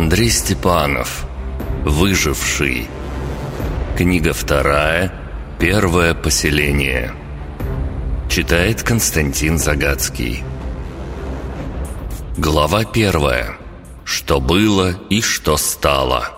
Андрей Степанов. Выживший. Книга вторая. Первое поселение. Читает Константин Загадский. Глава первая. Что было и что стало.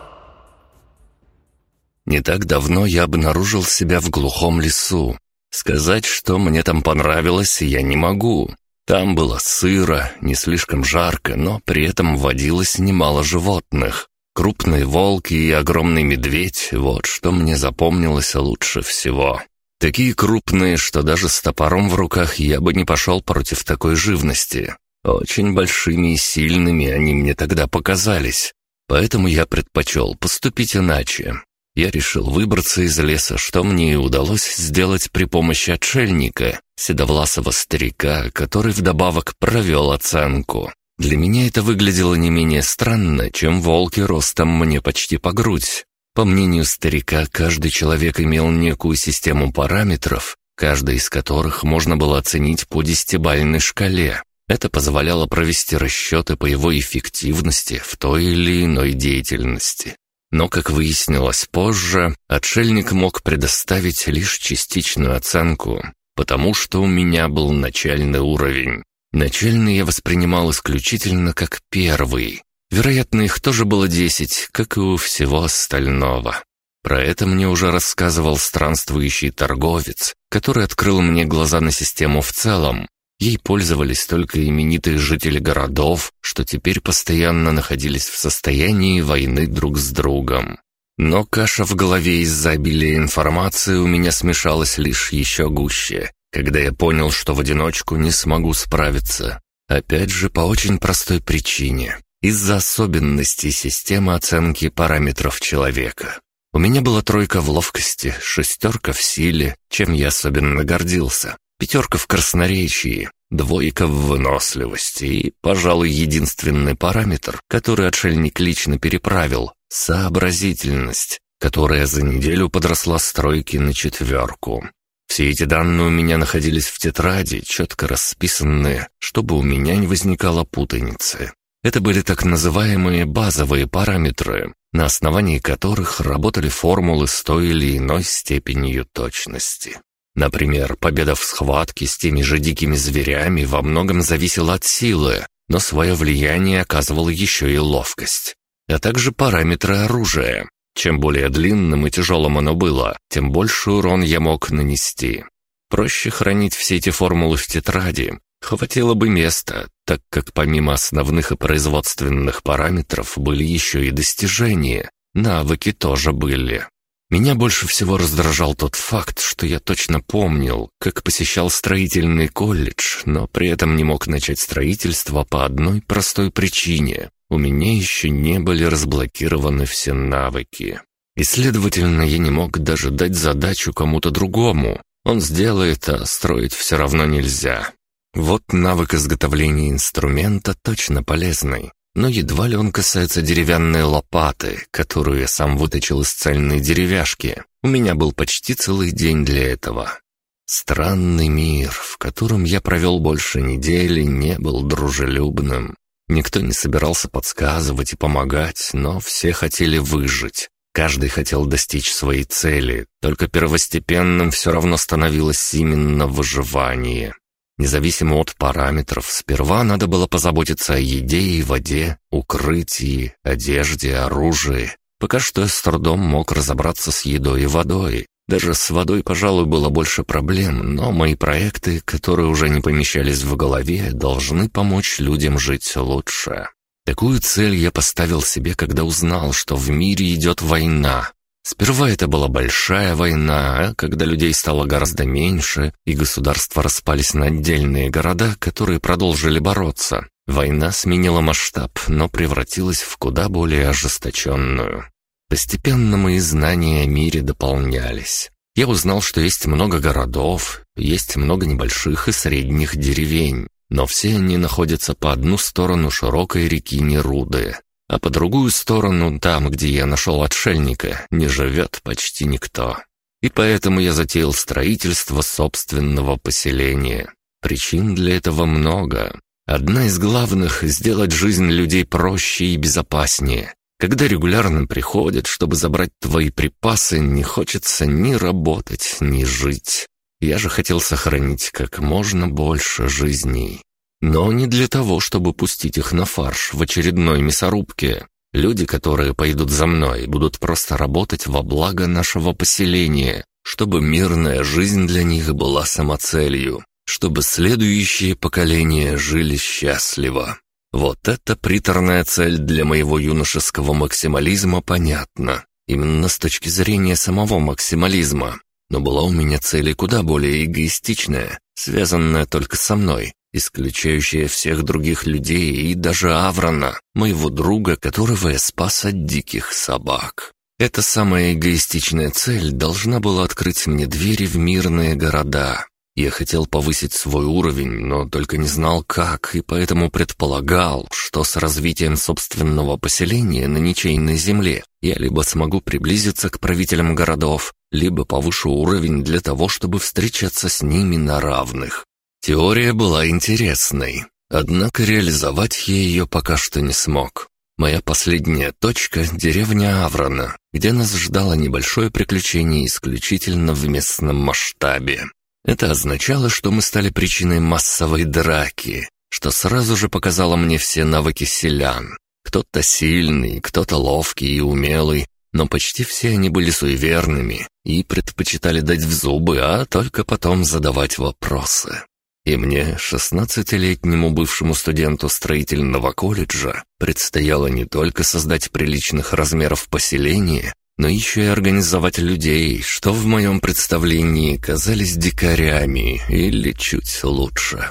Не так давно я обнаружил себя в глухом лесу. Сказать, что мне там понравилось, я не могу. Там было сыро, не слишком жарко, но при этом водилось немало животных. Крупные волки и огромный медведь — вот что мне запомнилось лучше всего. Такие крупные, что даже с топором в руках я бы не пошел против такой живности. Очень большими и сильными они мне тогда показались. Поэтому я предпочел поступить иначе. Я решил выбраться из леса, что мне и удалось сделать при помощи отшельника, седовласого старика, который вдобавок провел оценку. Для меня это выглядело не менее странно, чем волки ростом мне почти по грудь. По мнению старика, каждый человек имел некую систему параметров, каждый из которых можно было оценить по десятибальной шкале. Это позволяло провести расчеты по его эффективности в той или иной деятельности. Но, как выяснилось позже, отшельник мог предоставить лишь частичную оценку, потому что у меня был начальный уровень. Начальный я воспринимал исключительно как первый. Вероятно, их тоже было десять, как и у всего остального. Про это мне уже рассказывал странствующий торговец, который открыл мне глаза на систему в целом, Ей пользовались только именитые жители городов, что теперь постоянно находились в состоянии войны друг с другом. Но каша в голове из-за обилия информации у меня смешалась лишь еще гуще, когда я понял, что в одиночку не смогу справиться. Опять же, по очень простой причине. Из-за особенностей системы оценки параметров человека. У меня была тройка в ловкости, шестерка в силе, чем я особенно гордился пятерка в красноречии, двойка в выносливости и, пожалуй, единственный параметр, который отшельник лично переправил — сообразительность, которая за неделю подросла с тройки на четверку. Все эти данные у меня находились в тетради, четко расписанные, чтобы у меня не возникало путаницы. Это были так называемые базовые параметры, на основании которых работали формулы с той или иной степенью точности. Например, победа в схватке с теми же дикими зверями во многом зависела от силы, но свое влияние оказывала еще и ловкость, а также параметры оружия. Чем более длинным и тяжелым оно было, тем больше урон я мог нанести. Проще хранить все эти формулы в тетради. Хватило бы места, так как помимо основных и производственных параметров были еще и достижения. Навыки тоже были. Меня больше всего раздражал тот факт, что я точно помнил, как посещал строительный колледж, но при этом не мог начать строительство по одной простой причине. У меня еще не были разблокированы все навыки. И, следовательно, я не мог даже дать задачу кому-то другому. Он сделает, а строить все равно нельзя. Вот навык изготовления инструмента точно полезный. Но едва ли он касается деревянной лопаты, которую я сам выточил из цельной деревяшки. У меня был почти целый день для этого. Странный мир, в котором я провел больше недели, не был дружелюбным. Никто не собирался подсказывать и помогать, но все хотели выжить. Каждый хотел достичь своей цели, только первостепенным все равно становилось именно выживание. Независимо от параметров, сперва надо было позаботиться о еде и воде, укрытии, одежде, оружии. Пока что я с трудом мог разобраться с едой и водой. Даже с водой, пожалуй, было больше проблем, но мои проекты, которые уже не помещались в голове, должны помочь людям жить лучше. Такую цель я поставил себе, когда узнал, что в мире идет война, Сперва это была большая война, а когда людей стало гораздо меньше, и государства распались на отдельные города, которые продолжили бороться. Война сменила масштаб, но превратилась в куда более ожесточенную. Постепенно мои знания о мире дополнялись. Я узнал, что есть много городов, есть много небольших и средних деревень, но все они находятся по одну сторону широкой реки Неруды, а по другую сторону, там, где я нашел отшельника, не живет почти никто. И поэтому я затеял строительство собственного поселения. Причин для этого много. Одна из главных — сделать жизнь людей проще и безопаснее. Когда регулярно приходят, чтобы забрать твои припасы, не хочется ни работать, ни жить. Я же хотел сохранить как можно больше жизней. Но не для того, чтобы пустить их на фарш в очередной мясорубке. Люди, которые пойдут за мной, будут просто работать во благо нашего поселения, чтобы мирная жизнь для них была самоцелью, чтобы следующие поколения жили счастливо. Вот это приторная цель для моего юношеского максимализма понятна. Именно с точки зрения самого максимализма. Но была у меня цель куда более эгоистичная, связанная только со мной, исключающая всех других людей и даже Аврона, моего друга, которого я спас от диких собак. Эта самая эгоистичная цель должна была открыть мне двери в мирные города, я хотел повысить свой уровень, но только не знал как, и поэтому предполагал, что с развитием собственного поселения на ничейной земле я либо смогу приблизиться к правителям городов, либо повышу уровень для того, чтобы встречаться с ними на равных. Теория была интересной, однако реализовать я ее пока что не смог. Моя последняя точка — деревня Аврона, где нас ждало небольшое приключение исключительно в местном масштабе. Это означало, что мы стали причиной массовой драки, что сразу же показало мне все навыки селян. Кто-то сильный, кто-то ловкий и умелый, но почти все они были суеверными и предпочитали дать в зубы, а только потом задавать вопросы. И мне, шестнадцатилетнему бывшему студенту строительного колледжа, предстояло не только создать приличных размеров поселение, но еще и организовать людей, что в моем представлении казались дикарями или чуть лучше.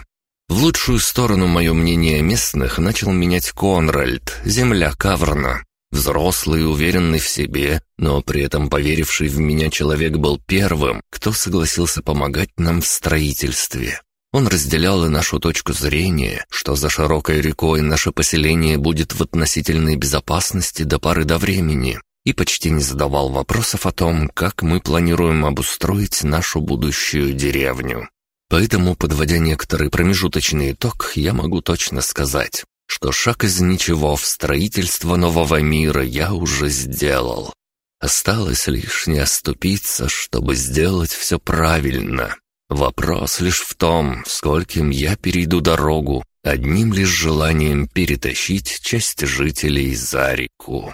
В лучшую сторону мое мнение местных начал менять Конральд, земля Каврна. Взрослый и уверенный в себе, но при этом поверивший в меня человек был первым, кто согласился помогать нам в строительстве. Он разделял и нашу точку зрения, что за широкой рекой наше поселение будет в относительной безопасности до поры до времени, и почти не задавал вопросов о том, как мы планируем обустроить нашу будущую деревню. Поэтому, подводя некоторый промежуточный итог, я могу точно сказать, что шаг из ничего в строительство нового мира я уже сделал. Осталось лишь не оступиться, чтобы сделать все правильно. Вопрос лишь в том, скольким я перейду дорогу, одним лишь желанием перетащить часть жителей за реку.